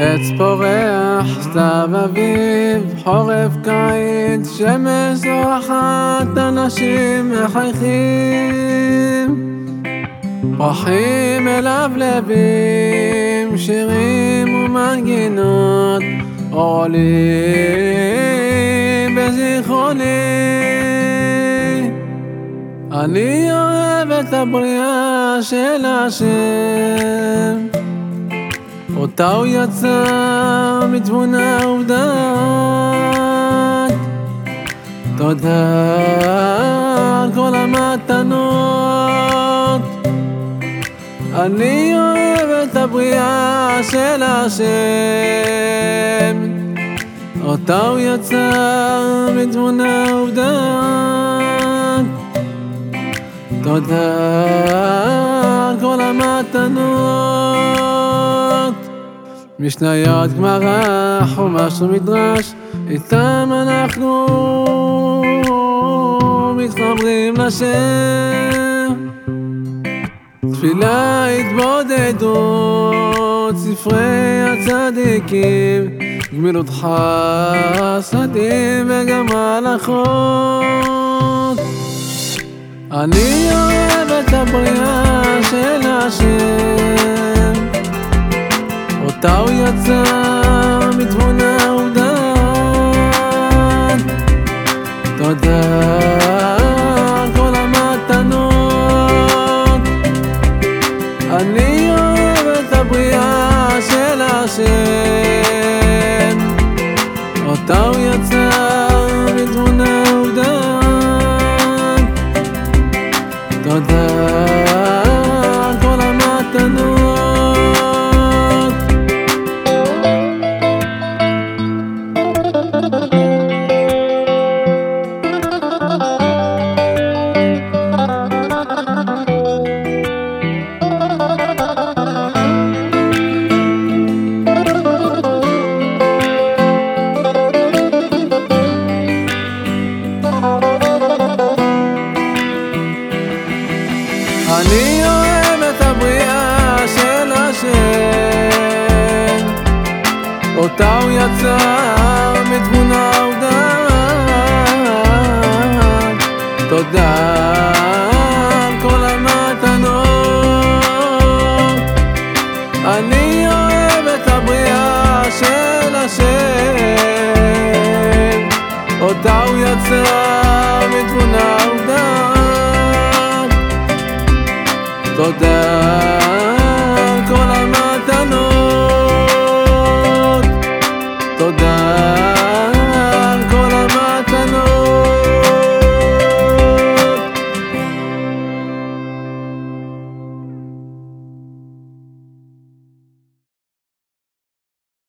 עץ פורח, סתיו אביב, חורף קיץ, שמש זורחת, אנשים מחייכים. פרחים מלבלבים, שירים ומנגינות, עולים בזיכרוני. אני אוהב את הבריאה של השם. אותה הוא יצר מתבונה ובדעת. תודה על כל המתנות. אני אוהב את הבריאה של השם. אותה הוא יצר מתבונה ובדעת. תודה על כל המתנות. משניות גמרא, חומש ומדרש, איתם אנחנו מתחברים לשם. תפילה, התבודדות, ספרי הצדיקים, גמילות חסדים וגם הלכות. אני אוהב את הבריאה של השם, אותה הוא יצר מתבונה ודעת. תודה. אני אוהב את הבריאה של השם, אותה הוא יצר אני אוהב את הבריאה של השם, אותה הוא יצר מתבונה ודעת. תודה על כל המתנות. אני אוהב את הבריאה של השם, אותה הוא יצר מתבונה ודעת. תודה